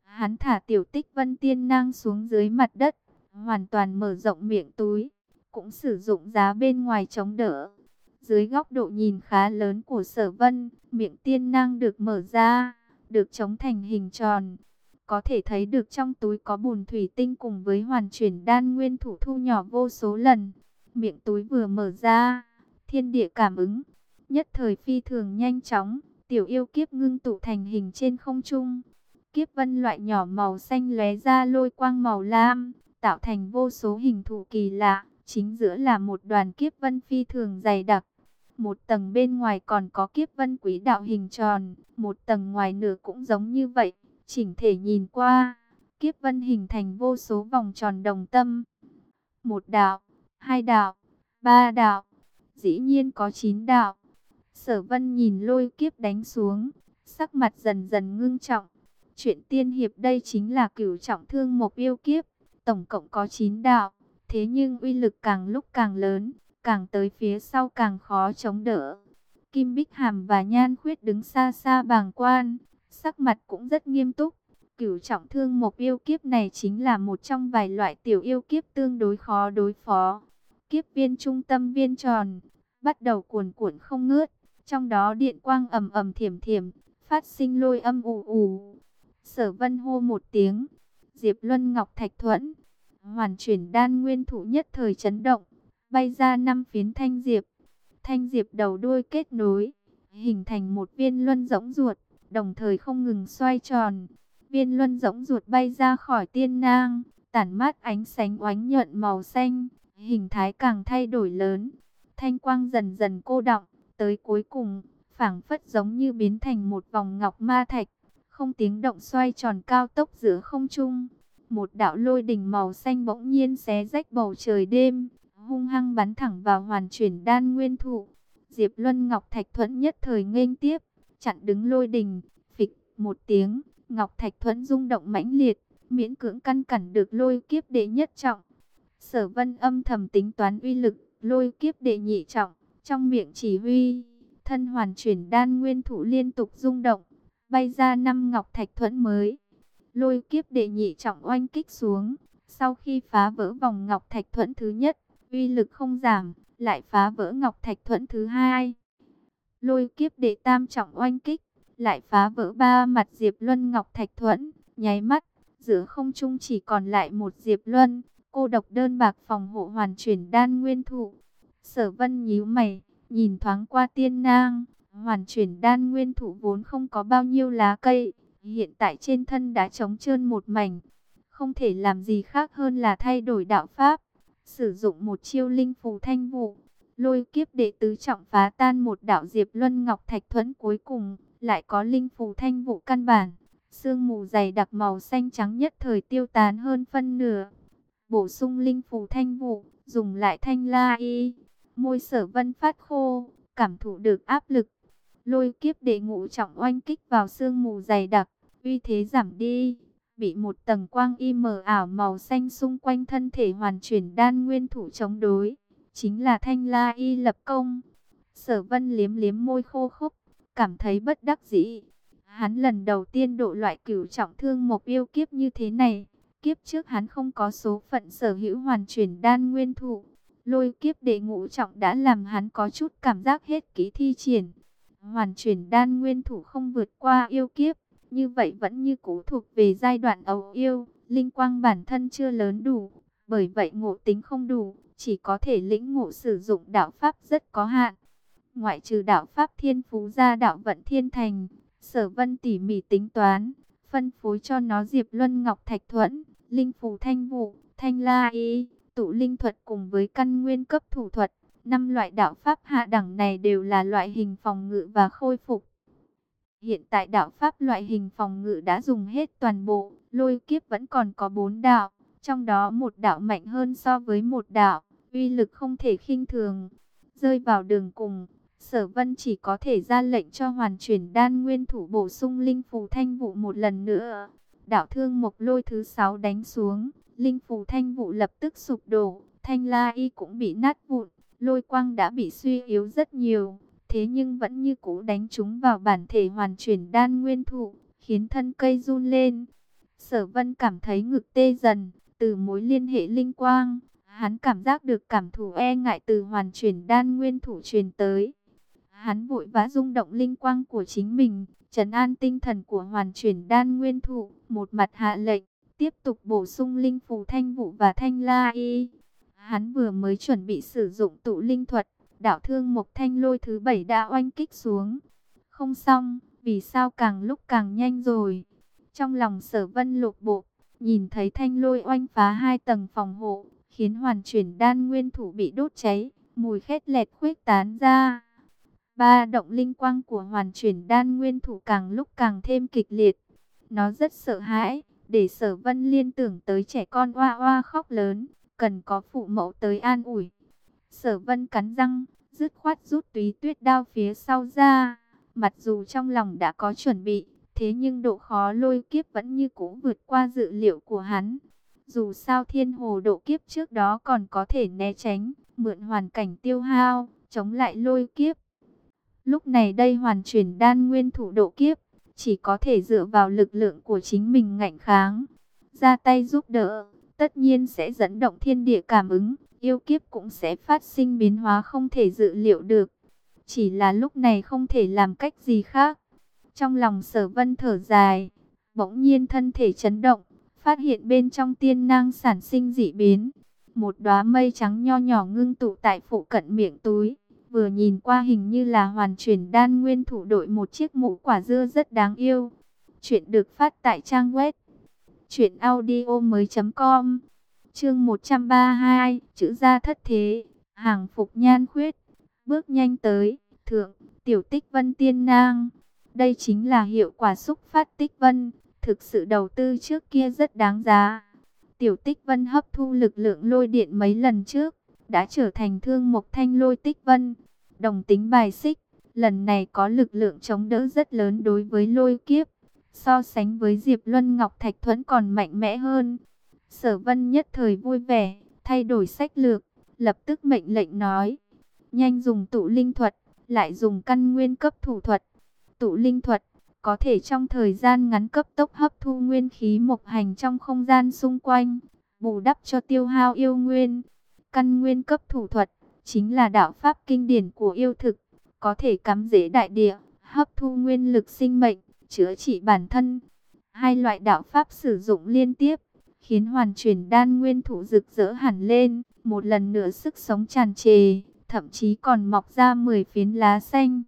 Hắn thả tiểu tích Vân Tiên Nang xuống dưới mặt đất, hoàn toàn mở rộng miệng túi, cũng sử dụng giá bên ngoài chống đỡ. Dưới góc độ nhìn khá lớn của Sở Vân, miệng tiên nang được mở ra, được chống thành hình tròn. Có thể thấy được trong túi có bùn thủy tinh cùng với hoàn chuyển đan nguyên thủ thu nhỏ vô số lần miệng túi vừa mở ra, thiên địa cảm ứng, nhất thời phi thường nhanh chóng, tiểu yêu kiếp ngưng tụ thành hình trên không trung. Kiếp vân loại nhỏ màu xanh lóe ra lôi quang màu lam, tạo thành vô số hình thù kỳ lạ, chính giữa là một đoàn kiếp vân phi thường dày đặc. Một tầng bên ngoài còn có kiếp vân quý đạo hình tròn, một tầng ngoài nửa cũng giống như vậy, chỉnh thể nhìn qua, kiếp vân hình thành vô số vòng tròn đồng tâm. Một đạo, hai đạo, ba đạo, dĩ nhiên có chín đạo. Sở vân nhìn lôi kiếp đánh xuống, sắc mặt dần dần ngưng trọng. Chuyện tiên hiệp đây chính là cửu trọng thương một yêu kiếp, tổng cộng có chín đạo. Thế nhưng uy lực càng lúc càng lớn, càng tới phía sau càng khó chống đỡ. Kim Bích Hàm và Nhan Khuyết đứng xa xa bàng quan, sắc mặt cũng rất nghiêm túc. Cửu trọng thương một yêu kiếp này chính là một trong vài loại tiểu yêu kiếp tương đối khó đối phó kiếp viên trung tâm viên tròn, bắt đầu cuồn cuộn không ngớt, trong đó điện quang ầm ầm thiểm thiểm, phát sinh lôi âm ù ù. Sở Vân hô một tiếng, Diệp Luân Ngọc Thạch Thuẫn, hoàn chuyển đan nguyên thủ nhất thời chấn động, bay ra năm phiến thanh diệp. Thanh diệp đầu đuôi kết nối, hình thành một viên luân rỗng ruột, đồng thời không ngừng xoay tròn. Viên luân rỗng ruột bay ra khỏi tiên nang, tản mát ánh sáng oánh nhuận màu xanh, hình thái càng thay đổi lớn, thanh quang dần dần cô động, tới cuối cùng, phảng phất giống như biến thành một vòng ngọc ma thạch, không tiếng động xoay tròn cao tốc giữa không trung. Một đạo lôi đỉnh màu xanh bỗng nhiên xé rách bầu trời đêm, hung hăng bắn thẳng vào hoàn chuyển đan nguyên thụ. Diệp Luân Ngọc Thạch Thuẫn nhất thời nghênh tiếp, chặn đứng lôi đình, phịch một tiếng, Ngọc Thạch Thuẫn rung động mãnh liệt, miễn cưỡng căn cản được lôi kiếp đệ nhất trọng. Sở Vân âm thầm tính toán uy lực, lôi kiếp đệ nhị trọng, trong miệng chỉ huy, thân hoàn chuyển đan nguyên thủ liên tục rung động, bay ra năm Ngọc Thạch Thuẫn mới. Lôi kiếp đệ nhị trọng oanh kích xuống, sau khi phá vỡ vòng Ngọc Thạch Thuẫn thứ nhất, uy lực không giảm, lại phá vỡ Ngọc Thạch Thuẫn thứ hai. Lôi kiếp đệ tam trọng oanh kích, lại phá vỡ ba mặt Diệp Luân Ngọc Thạch Thuẫn, nháy mắt, giữa không trung chỉ còn lại một Diệp Luân, cô độc đơn bạc phòng hộ hoàn chuyển đan nguyên thụ. Sở Vân nhíu mày, nhìn thoáng qua tiên nang, hoàn chuyển đan nguyên thụ vốn không có bao nhiêu lá cây, hiện tại trên thân đã trống trơn một mảnh, không thể làm gì khác hơn là thay đổi đạo pháp, sử dụng một chiêu linh phù thanh vụ, lôi kiếp đệ tứ trọng phá tan một đạo diệp luân ngọc thạch thuẫn cuối cùng, lại có linh phù thanh vụ căn bản, sương mù dày đặc màu xanh trắng nhất thời tiêu tán hơn phân nửa, bổ sung linh phù thanh vụ, dùng lại thanh la y, môi sở vân phát khô, cảm thụ được áp lực, lôi kiếp đệ ngũ trọng oanh kích vào sương mù dày đặc, uy thế giảm đi. Bị một tầng quang y mờ ảo màu xanh xung quanh thân thể hoàn chuyển đan nguyên thủ chống đối, chính là thanh la y lập công. Sở vân liếm liếm môi khô khốc, cảm thấy bất đắc dĩ. Hắn lần đầu tiên độ loại cửu trọng thương một yêu kiếp như thế này. Kiếp trước hắn không có số phận sở hữu hoàn chuyển đan nguyên thủ. Lôi kiếp đệ ngũ trọng đã làm hắn có chút cảm giác hết kỹ thi triển. Hoàn chuyển đan nguyên thủ không vượt qua yêu kiếp như vậy vẫn như cũ thuộc về giai đoạn ấu yêu, linh quang bản thân chưa lớn đủ, bởi vậy ngộ tính không đủ, chỉ có thể lĩnh ngộ sử dụng đạo pháp rất có hạn. Ngoại trừ đạo pháp thiên phú ra đạo vận thiên thành, sở vân tỉ mỉ tính toán, phân phối cho nó diệp luân ngọc thạch thuẫn, linh phù thanh vụ, thanh la y, tụ linh thuật cùng với căn nguyên cấp thủ thuật. Năm loại đạo pháp hạ đẳng này đều là loại hình phòng ngự và khôi phục. Hiện tại đạo pháp loại hình phòng ngự đã dùng hết toàn bộ, lôi kiếp vẫn còn có bốn đạo, trong đó một đạo mạnh hơn so với một đạo, uy lực không thể khinh thường. Rơi vào đường cùng, sở vân chỉ có thể ra lệnh cho hoàn chuyển đan nguyên thủ bổ sung linh phù thanh vụ một lần nữa. Đạo thương mộc lôi thứ sáu đánh xuống, linh phù thanh vụ lập tức sụp đổ, thanh la y cũng bị nát vụn, lôi quang đã bị suy yếu rất nhiều thế nhưng vẫn như cũ đánh chúng vào bản thể hoàn chuyển đan nguyên thủ khiến thân cây run lên. Sở vân cảm thấy ngực tê dần, từ mối liên hệ linh quang, hắn cảm giác được cảm thủ e ngại từ hoàn chuyển đan nguyên thủ truyền tới. Hắn vội vã rung động linh quang của chính mình, trấn an tinh thần của hoàn chuyển đan nguyên thủ, một mặt hạ lệnh, tiếp tục bổ sung linh phù thanh vụ và thanh la y. Hắn vừa mới chuẩn bị sử dụng tụ linh thuật, đạo thương Mộc Thanh Lôi thứ bảy đã oanh kích xuống. Không xong, vì sao càng lúc càng nhanh rồi. Trong lòng sở vân lục bộ, nhìn thấy thanh lôi oanh phá hai tầng phòng hộ, khiến hoàn chuyển đan nguyên thủ bị đốt cháy, mùi khét lẹt khuếch tán ra. Ba động linh quang của hoàn chuyển đan nguyên thủ càng lúc càng thêm kịch liệt. Nó rất sợ hãi, để sở vân liên tưởng tới trẻ con oa oa khóc lớn, cần có phụ mẫu tới an ủi. Sở vân cắn răng, dứt khoát rút túy tuyết đao phía sau ra. Mặc dù trong lòng đã có chuẩn bị, thế nhưng độ khó lôi kiếp vẫn như cũ vượt qua dự liệu của hắn. Dù sao thiên hồ độ kiếp trước đó còn có thể né tránh, mượn hoàn cảnh tiêu hao, chống lại lôi kiếp. Lúc này đây hoàn chuyển đan nguyên thủ độ kiếp, chỉ có thể dựa vào lực lượng của chính mình ngạnh kháng. Ra tay giúp đỡ, tất nhiên sẽ dẫn động thiên địa cảm ứng, yêu kiếp cũng sẽ phát sinh biến hóa không thể dự liệu được. Chỉ là lúc này không thể làm cách gì khác. Trong lòng sở vân thở dài, bỗng nhiên thân thể chấn động, phát hiện bên trong tiên nang sản sinh dị biến. Một đóa mây trắng nho nhỏ ngưng tụ tại phụ cận miệng túi. Vừa nhìn qua hình như là hoàn chuyển đan nguyên thủ đội một chiếc mũ quả dưa rất đáng yêu. Chuyện được phát tại trang web truyệnaudio mới com Chương 132, chữ gia thất thế, hàng phục nhan khuyết, bước nhanh tới, thượng, tiểu tích vân tiên nang. Đây chính là hiệu quả xúc phát tích vân, thực sự đầu tư trước kia rất đáng giá. Tiểu tích vân hấp thu lực lượng lôi điện mấy lần trước, đã trở thành thương mộc thanh lôi tích vân. Đồng tính bài xích, lần này có lực lượng chống đỡ rất lớn đối với lôi kiếp. So sánh với Diệp Luân Ngọc Thạch Thuẫn còn mạnh mẽ hơn. Sở vân nhất thời vui vẻ, thay đổi sách lược, lập tức mệnh lệnh nói. Nhanh dùng tụ linh thuật, lại dùng căn nguyên cấp thủ thuật. Tụ linh thuật, có thể trong thời gian ngắn cấp tốc hấp thu nguyên khí mộc hành trong không gian xung quanh, bù đắp cho tiêu hao yêu nguyên. Căn nguyên cấp thủ thuật, chính là đạo pháp kinh điển của yêu thực, có thể cắm rễ đại địa, hấp thu nguyên lực sinh mệnh, chữa trị bản thân. Hai loại đạo pháp sử dụng liên tiếp, khiến hoàn chuyển đan nguyên thủ rực rỡ hẳn lên, một lần nữa sức sống tràn trề, thậm chí còn mọc ra 10 phiến lá xanh.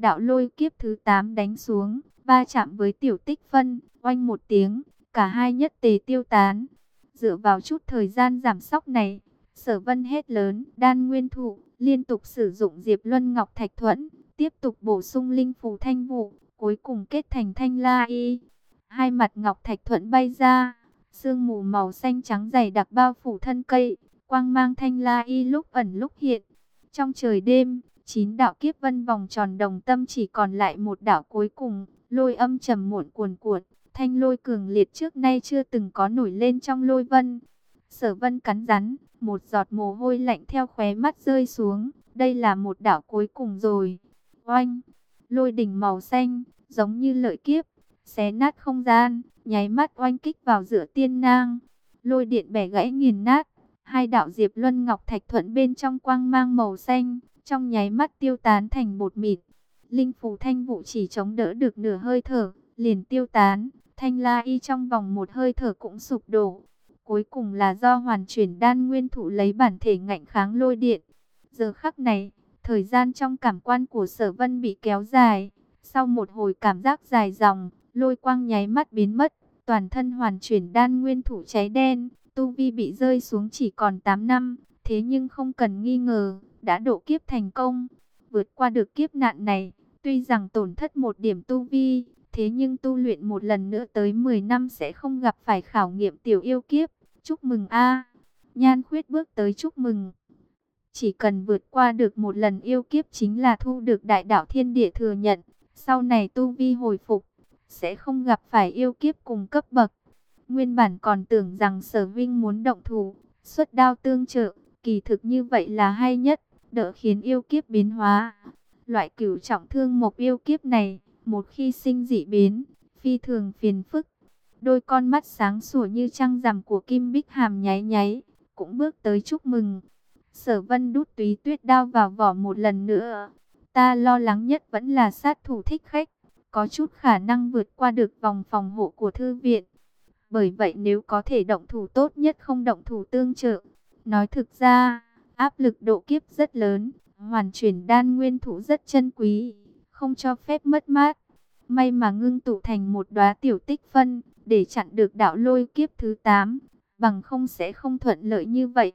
Đạo lôi kiếp thứ 8 đánh xuống, va chạm với tiểu tích phân, oanh một tiếng, cả hai nhất tề tiêu tán. Dựa vào chút thời gian giảm sóc này, sở vân hết lớn, đan nguyên thụ, liên tục sử dụng diệp luân ngọc thạch thuẫn, tiếp tục bổ sung linh phù thanh vụ, cuối cùng kết thành thanh la y. Hai mặt ngọc thạch thuẫn bay ra, sương mù màu xanh trắng dày đặc bao phủ thân cây, quang mang thanh la y lúc ẩn lúc hiện. Trong trời đêm, chín đạo kiếp vân vòng tròn đồng tâm chỉ còn lại một đạo cuối cùng, lôi âm trầm muộn cuồn cuộn, thanh lôi cường liệt trước nay chưa từng có nổi lên trong lôi vân. Sở vân cắn rắn, một giọt mồ hôi lạnh theo khóe mắt rơi xuống, đây là một đạo cuối cùng rồi. Oanh, lôi đỉnh màu xanh, giống như lợi kiếp, xé nát không gian, nháy mắt oanh kích vào giữa tiên nang. Lôi điện bẻ gãy nghiền nát, hai đạo diệp luân ngọc thạch thuận bên trong quang mang màu xanh, trong nháy mắt tiêu tán thành bột mịn. Linh phù thanh vụ chỉ chống đỡ được nửa hơi thở, liền tiêu tán, thanh la y trong vòng một hơi thở cũng sụp đổ. Cuối cùng là do hoàn chuyển đan nguyên thụ lấy bản thể ngạnh kháng lôi điện. Giờ khắc này, thời gian trong cảm quan của sở vân bị kéo dài. Sau một hồi cảm giác dài dòng, lôi quang nháy mắt biến mất, toàn thân hoàn chuyển đan nguyên thủ cháy đen, tu vi bị rơi xuống chỉ còn 8 năm, thế nhưng không cần nghi ngờ, đã độ kiếp thành công, vượt qua được kiếp nạn này, tuy rằng tổn thất một điểm tu vi, thế nhưng tu luyện một lần nữa tới 10 năm sẽ không gặp phải khảo nghiệm tiểu yêu kiếp, chúc mừng a. Nhan khuyết bước tới chúc mừng. Chỉ cần vượt qua được một lần yêu kiếp chính là thu được đại đạo thiên địa thừa nhận, sau này tu vi hồi phục, sẽ không gặp phải yêu kiếp cùng cấp bậc. Nguyên bản còn tưởng rằng sở vinh muốn động thủ, xuất đao tương trợ, kỳ thực như vậy là hay nhất, đỡ khiến yêu kiếp biến hóa. Loại cửu trọng thương một yêu kiếp này, một khi sinh dị biến, phi thường phiền phức. Đôi con mắt sáng sủa như trăng rằm của Kim Bích Hàm nháy nháy, cũng bước tới chúc mừng. Sở vân đút túy tuyết đao vào vỏ một lần nữa. Ta lo lắng nhất vẫn là sát thủ thích khách, có chút khả năng vượt qua được vòng phòng hộ của thư viện. Bởi vậy nếu có thể động thủ tốt nhất không động thủ tương trợ. Nói thực ra, áp lực độ kiếp rất lớn, hoàn chuyển đan nguyên thủ rất chân quý, không cho phép mất mát. May mà ngưng tụ thành một đóa tiểu tích phân, để chặn được đạo lôi kiếp thứ 8, bằng không sẽ không thuận lợi như vậy.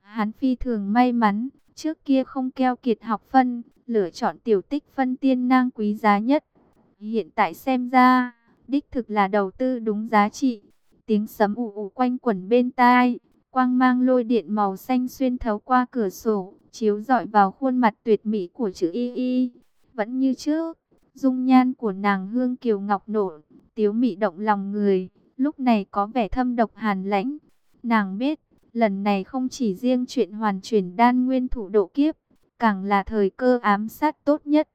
Hán phi thường may mắn, trước kia không keo kiệt học phân, lựa chọn tiểu tích phân tiên nang quý giá nhất. Hiện tại xem ra, đích thực là đầu tư đúng giá trị. Tiếng sấm ù ù quanh quẩn bên tai, quang mang lôi điện màu xanh xuyên thấu qua cửa sổ, chiếu rọi vào khuôn mặt tuyệt mỹ của chữ Y Y. Vẫn như trước, dung nhan của nàng hương kiều ngọc nổ, tiếu mỹ động lòng người, lúc này có vẻ thâm độc hàn lãnh. Nàng biết, lần này không chỉ riêng chuyện hoàn chuyển đan nguyên thủ độ kiếp, càng là thời cơ ám sát tốt nhất.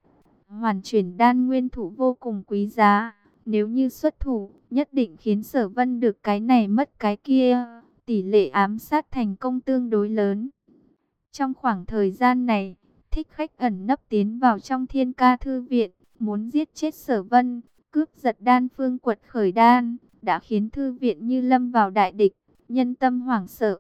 Hoàn chuyển đan nguyên thủ vô cùng quý giá, nếu như xuất thủ, nhất định khiến sở vân được cái này mất cái kia, tỷ lệ ám sát thành công tương đối lớn. Trong khoảng thời gian này, thích khách ẩn nấp tiến vào trong thiên ca thư viện, muốn giết chết sở vân, cướp giật đan phương quật khởi đan, đã khiến thư viện như lâm vào đại địch, nhân tâm hoảng sợ.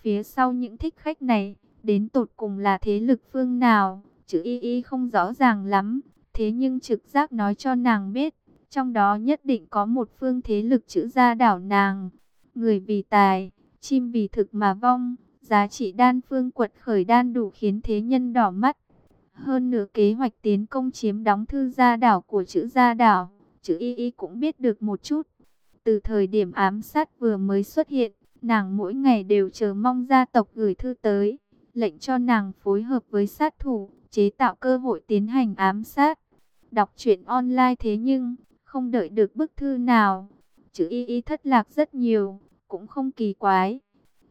Phía sau những thích khách này, đến tột cùng là thế lực phương nào, chữ y y không rõ ràng lắm, thế nhưng trực giác nói cho nàng biết, trong đó nhất định có một phương thế lực chữ gia đảo nàng. Người vì tài, chim vì thực mà vong, giá trị đan phương quật khởi đan đủ khiến thế nhân đỏ mắt. Hơn nửa kế hoạch tiến công chiếm đóng thư gia đảo của chữ gia đảo, chữ y y cũng biết được một chút. Từ thời điểm ám sát vừa mới xuất hiện, nàng mỗi ngày đều chờ mong gia tộc gửi thư tới. lệnh cho nàng phối hợp với sát thủ, chế tạo cơ hội tiến hành ám sát. Đọc truyện online thế nhưng, không đợi được bức thư nào. Chữ y y thất lạc rất nhiều, cũng không kỳ quái.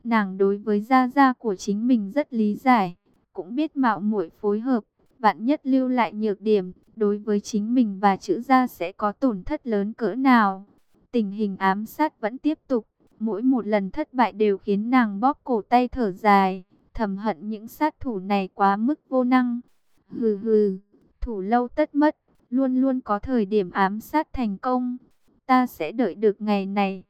Nàng đối với gia gia của chính mình rất lý giải, cũng biết mạo muội phối hợp, vạn nhất lưu lại nhược điểm, đối với chính mình và chữ gia sẽ có tổn thất lớn cỡ nào. Tình hình ám sát vẫn tiếp tục, mỗi một lần thất bại đều khiến nàng bóp cổ tay thở dài, thầm hận những sát thủ này quá mức vô năng. Hừ hừ, thủ lâu tất mất, luôn luôn có thời điểm ám sát thành công. Ta sẽ đợi được ngày này.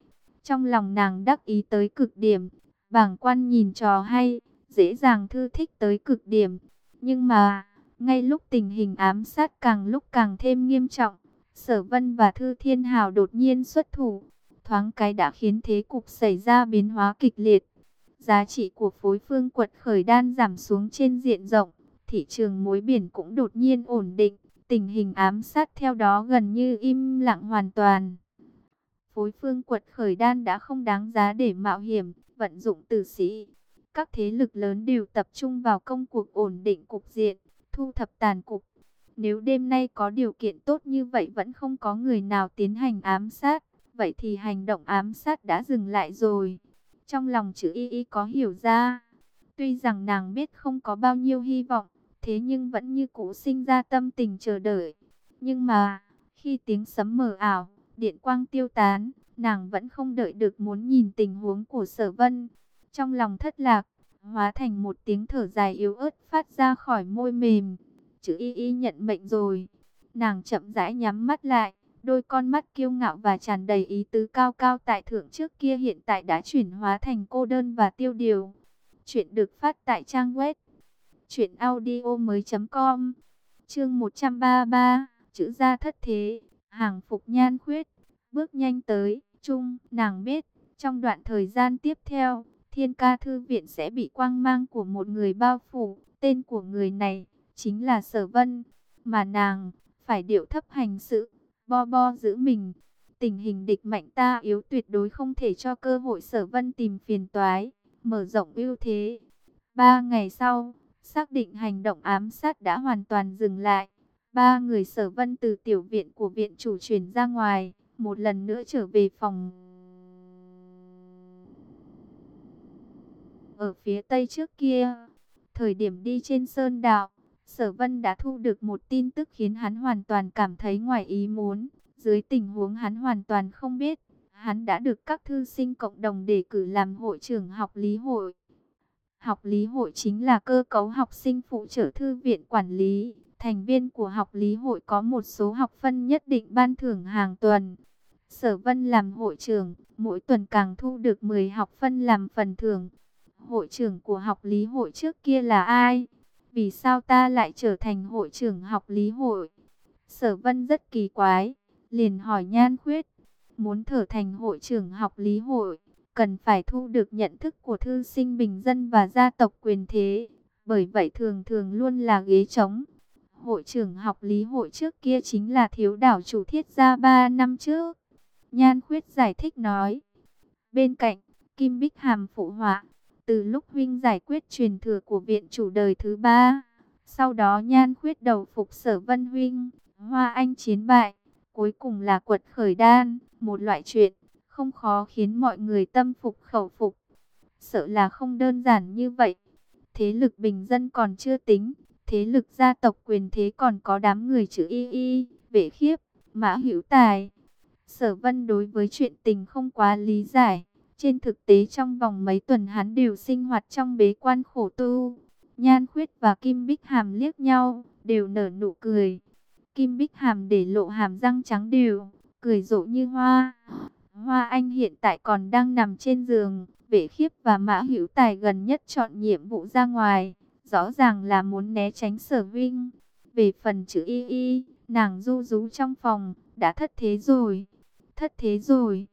Trong lòng nàng đắc ý tới cực điểm, bảng quan nhìn trò hay, dễ dàng thư thích tới cực điểm. Nhưng mà, ngay lúc tình hình ám sát càng lúc càng thêm nghiêm trọng, Sở Vân và Thư Thiên Hào đột nhiên xuất thủ, thoáng cái đã khiến thế cục xảy ra biến hóa kịch liệt. Giá trị của phối phương quật khởi đan giảm xuống trên diện rộng, thị trường mối biển cũng đột nhiên ổn định, tình hình ám sát theo đó gần như im lặng hoàn toàn. Phối phương quật khởi đan đã không đáng giá để mạo hiểm, vận dụng tử sĩ. Các thế lực lớn đều tập trung vào công cuộc ổn định cục diện, thu thập tàn cục. Nếu đêm nay có điều kiện tốt như vậy vẫn không có người nào tiến hành ám sát, vậy thì hành động ám sát đã dừng lại rồi. Trong lòng chữ y y có hiểu ra, tuy rằng nàng biết không có bao nhiêu hy vọng, thế nhưng vẫn như cũ sinh ra tâm tình chờ đợi. Nhưng mà, khi tiếng sấm mờ ảo, điện quang tiêu tán, nàng vẫn không đợi được muốn nhìn tình huống của sở vân. Trong lòng thất lạc, hóa thành một tiếng thở dài yếu ớt phát ra khỏi môi mềm. Chữ y y nhận mệnh rồi. Nàng chậm rãi nhắm mắt lại, đôi con mắt kiêu ngạo và tràn đầy ý tứ cao cao tại thượng trước kia hiện tại đã chuyển hóa thành cô đơn và tiêu điều. Chuyện được phát tại trang web truyện audio mới.com Chương 133, chữ gia thất thế, hàng phục nhan khuyết, bước nhanh tới, chung, nàng biết, trong đoạn thời gian tiếp theo, Thiên Ca thư viện sẽ bị quang mang của một người bao phủ, tên của người này chính là Sở Vân, mà nàng phải điệu thấp hành sự, bo bo giữ mình. Tình hình địch mạnh ta yếu tuyệt đối không thể cho cơ hội Sở Vân tìm phiền toái, mở rộng ưu thế. Ba ngày sau, xác định hành động ám sát đã hoàn toàn dừng lại. Ba người Sở Vân từ tiểu viện của viện chủ chuyển ra ngoài, một lần nữa trở về phòng. Ở phía tây trước kia, thời điểm đi trên sơn đạo, Sở Vân đã thu được một tin tức khiến hắn hoàn toàn cảm thấy ngoài ý muốn. Dưới tình huống hắn hoàn toàn không biết, hắn đã được các thư sinh cộng đồng đề cử làm hội trưởng học lý hội. Học lý hội chính là cơ cấu học sinh phụ trợ thư viện quản lý. Thành viên của học lý hội có một số học phân nhất định ban thưởng hàng tuần. Sở Vân làm hội trưởng, mỗi tuần càng thu được 10 học phân làm phần thưởng. Hội trưởng của học lý hội trước kia là ai? Vì sao ta lại trở thành hội trưởng học lý hội? Sở Vân rất kỳ quái, liền hỏi Nhan Khuyết, muốn trở thành hội trưởng học lý hội, cần phải thu được nhận thức của thư sinh bình dân và gia tộc quyền thế, bởi vậy thường thường luôn là ghế trống. Hội trưởng học lý hội trước kia chính là thiếu đảo chủ thiết gia 3 năm trước. Nhan Khuyết giải thích nói. Bên cạnh, Kim Bích Hàm phụ họa, từ lúc huynh giải quyết truyền thừa của viện chủ đời thứ ba, sau đó Nhan Khuyết đầu phục sở vân huynh, Hoa Anh chiến bại, cuối cùng là quật khởi đan, một loại chuyện không khó khiến mọi người tâm phục khẩu phục. Sợ là không đơn giản như vậy. Thế lực bình dân còn chưa tính, thế lực gia tộc quyền thế còn có đám người chữ y y, vệ khiếp, mã hữu tài. Sở vân đối với chuyện tình không quá lý giải. Trên thực tế trong vòng mấy tuần hắn đều sinh hoạt trong bế quan khổ tu. Nhan khuyết và Kim Bích Hàm liếc nhau, đều nở nụ cười. Kim Bích Hàm để lộ hàm răng trắng đều, cười rộ như hoa. Hoa Anh hiện tại còn đang nằm trên giường, vệ khiếp và mã hữu tài gần nhất chọn nhiệm vụ ra ngoài, rõ ràng là muốn né tránh sở vinh. Về phần chữ y y, nàng du rú trong phòng, đã thất thế rồi, thất thế rồi.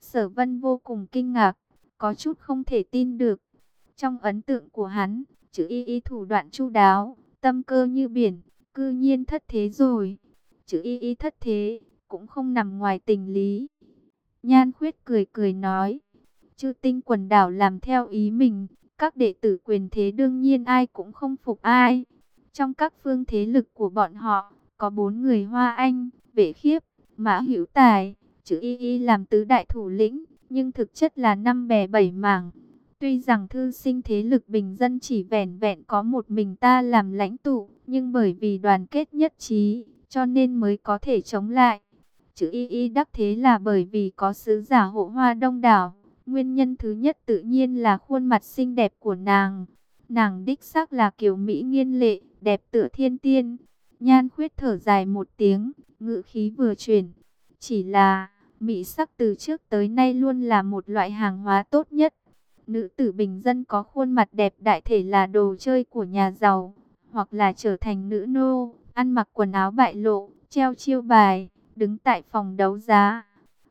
Sở vân vô cùng kinh ngạc, có chút không thể tin được. Trong ấn tượng của hắn, chữ y y thủ đoạn chu đáo, tâm cơ như biển, cư nhiên thất thế rồi. Chữ y y thất thế, cũng không nằm ngoài tình lý. Nhan khuyết cười cười nói, chư tinh quần đảo làm theo ý mình, các đệ tử quyền thế đương nhiên ai cũng không phục ai. Trong các phương thế lực của bọn họ, có bốn người Hoa Anh, Vệ Khiếp, Mã Hữu Tài, chữ Y Y làm tứ đại thủ lĩnh, nhưng thực chất là năm bè bảy mảng. Tuy rằng thư sinh thế lực bình dân chỉ vẻn vẹn có một mình ta làm lãnh tụ, nhưng bởi vì đoàn kết nhất trí, cho nên mới có thể chống lại. Chữ Y Y đắc thế là bởi vì có sứ giả hộ hoa đông đảo. Nguyên nhân thứ nhất tự nhiên là khuôn mặt xinh đẹp của nàng. Nàng đích xác là kiểu Mỹ nghiên lệ, đẹp tựa thiên tiên. Nhan khuyết thở dài một tiếng, ngự khí vừa chuyển. Chỉ là, Mỹ sắc từ trước tới nay luôn là một loại hàng hóa tốt nhất. Nữ tử bình dân có khuôn mặt đẹp đại thể là đồ chơi của nhà giàu, hoặc là trở thành nữ nô, ăn mặc quần áo bại lộ, treo chiêu bài, đứng tại phòng đấu giá.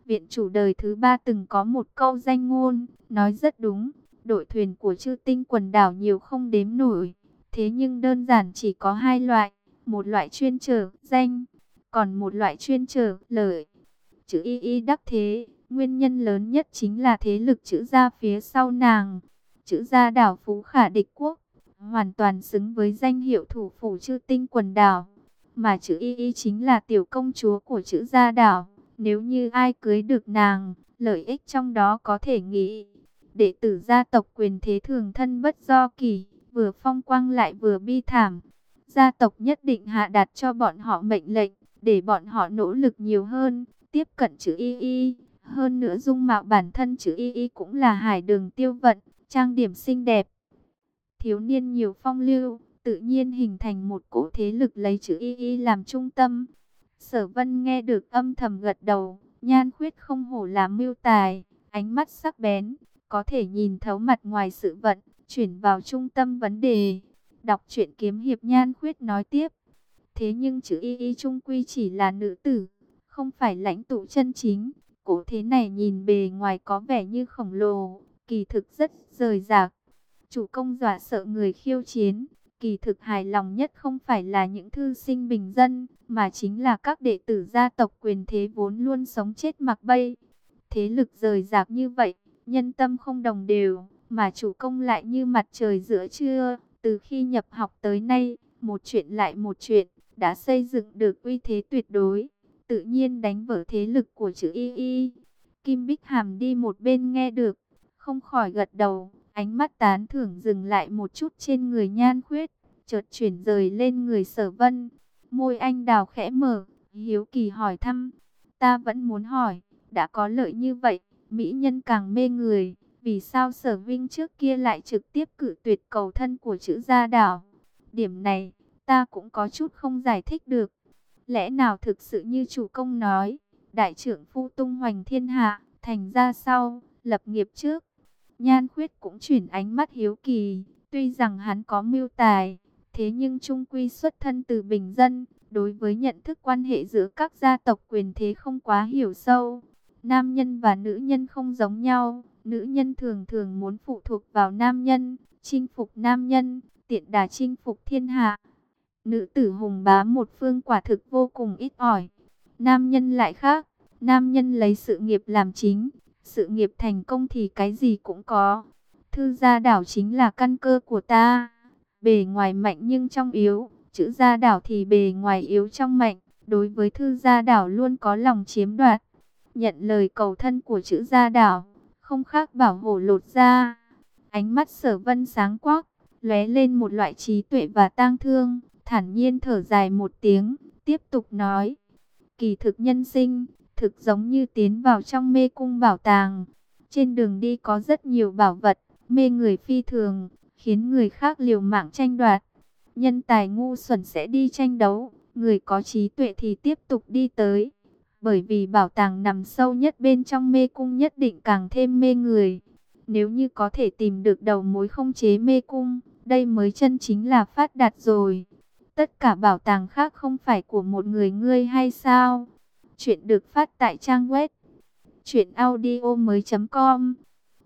Viện chủ đời thứ ba từng có một câu danh ngôn, nói rất đúng, đội thuyền của chư tinh quần đảo nhiều không đếm nổi. Thế nhưng đơn giản chỉ có hai loại, một loại chuyên trở danh, còn một loại chuyên trở lợi. Chữ y y đắc thế, nguyên nhân lớn nhất chính là thế lực chữ gia phía sau nàng. Chữ gia đảo Phú Khả địch quốc, hoàn toàn xứng với danh hiệu thủ phủ chư tinh quần đảo. Mà chữ y y chính là tiểu công chúa của chữ gia đảo. Nếu như ai cưới được nàng, lợi ích trong đó có thể nghĩ. Đệ tử gia tộc quyền thế thường thân bất do kỳ, vừa phong quang lại vừa bi thảm. Gia tộc nhất định hạ đặt cho bọn họ mệnh lệnh, để bọn họ nỗ lực nhiều hơn, tiếp cận chữ y y. Hơn nữa dung mạo bản thân chữ y y cũng là hải đường tiêu vận, trang điểm xinh đẹp. Thiếu niên nhiều phong lưu, tự nhiên hình thành một cỗ thế lực lấy chữ y y làm trung tâm. Sở vân nghe được âm thầm gật đầu, nhan khuyết không hổ là mưu tài, ánh mắt sắc bén, có thể nhìn thấu mặt ngoài sự vận, chuyển vào trung tâm vấn đề. Đọc truyện kiếm hiệp nhan khuyết nói tiếp. Thế nhưng chữ y y trung quy chỉ là nữ tử, không phải lãnh tụ chân chính. Cổ thế này nhìn bề ngoài có vẻ như khổng lồ, kỳ thực rất rời rạc. Chủ công dọa sợ người khiêu chiến, kỳ thực hài lòng nhất không phải là những thư sinh bình dân, mà chính là các đệ tử gia tộc quyền thế vốn luôn sống chết mặc bay. Thế lực rời rạc như vậy, nhân tâm không đồng đều, mà chủ công lại như mặt trời giữa trưa. Từ khi nhập học tới nay, một chuyện lại một chuyện, đã xây dựng được uy thế tuyệt đối, tự nhiên đánh vỡ thế lực của chữ Y Y. Kim Bích Hàm đi một bên nghe được, không khỏi gật đầu, ánh mắt tán thưởng dừng lại một chút trên người nhan khuyết, chợt chuyển rời lên người sở vân. Môi anh đào khẽ mở, hiếu kỳ hỏi thăm, ta vẫn muốn hỏi, đã có lợi như vậy, mỹ nhân càng mê người, vì sao sở vinh trước kia lại trực tiếp cử tuyệt cầu thân của chữ gia đảo. Điểm này, ta cũng có chút không giải thích được. Lẽ nào thực sự như chủ công nói, đại trưởng phu tung hoành thiên hạ, thành ra sau, lập nghiệp trước. Nhan khuyết cũng chuyển ánh mắt hiếu kỳ, tuy rằng hắn có mưu tài, thế nhưng trung quy xuất thân từ bình dân, đối với nhận thức quan hệ giữa các gia tộc quyền thế không quá hiểu sâu. Nam nhân và nữ nhân không giống nhau, nữ nhân thường thường muốn phụ thuộc vào nam nhân, chinh phục nam nhân, tiện đà chinh phục thiên hạ. Nữ tử hùng bá một phương quả thực vô cùng ít ỏi. Nam nhân lại khác, nam nhân lấy sự nghiệp làm chính, sự nghiệp thành công thì cái gì cũng có. Thư gia đảo chính là căn cơ của ta. Bề ngoài mạnh nhưng trong yếu, chữ gia đảo thì bề ngoài yếu trong mạnh. Đối với thư gia đảo luôn có lòng chiếm đoạt. Nhận lời cầu thân của chữ gia đảo, không khác bảo hộ lột ra. Ánh mắt sở vân sáng quắc, lóe lên một loại trí tuệ và tang thương, thản nhiên thở dài một tiếng, tiếp tục nói. Kỳ thực nhân sinh, thực giống như tiến vào trong mê cung bảo tàng. Trên đường đi có rất nhiều bảo vật, mê người phi thường, khiến người khác liều mạng tranh đoạt. Nhân tài ngu xuẩn sẽ đi tranh đấu, người có trí tuệ thì tiếp tục đi tới. Bởi vì bảo tàng nằm sâu nhất bên trong mê cung nhất định càng thêm mê người. Nếu như có thể tìm được đầu mối không chế mê cung, đây mới chân chính là phát đạt rồi. Tất cả bảo tàng khác không phải của một người ngươi hay sao? Chuyện được phát tại trang web truyệnaudiomoi.com.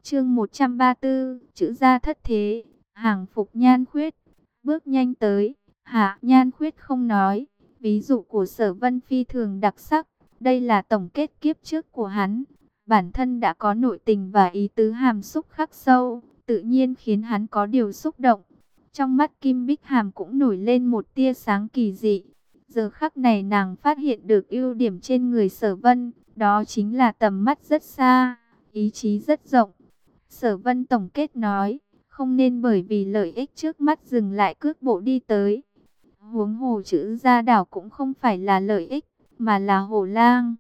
Chương 134, chữ gia thất thế, hàng phục Nhan Khuyết, bước nhanh tới. Hạ Nhan Khuyết không nói, ví dụ của Sở Vân phi thường đặc sắc, đây là tổng kết kiếp trước của hắn, bản thân đã có nội tình và ý tứ hàm xúc khắc sâu, tự nhiên khiến hắn có điều xúc động. Trong mắt Kim Bích Hàm cũng nổi lên một tia sáng kỳ dị. Giờ khắc này nàng phát hiện được ưu điểm trên người sở vân, đó chính là tầm mắt rất xa, ý chí rất rộng. Sở vân tổng kết nói, không nên bởi vì lợi ích trước mắt dừng lại cước bộ đi tới. Huống hồ chữ gia đảo cũng không phải là lợi ích, mà là hồ lang.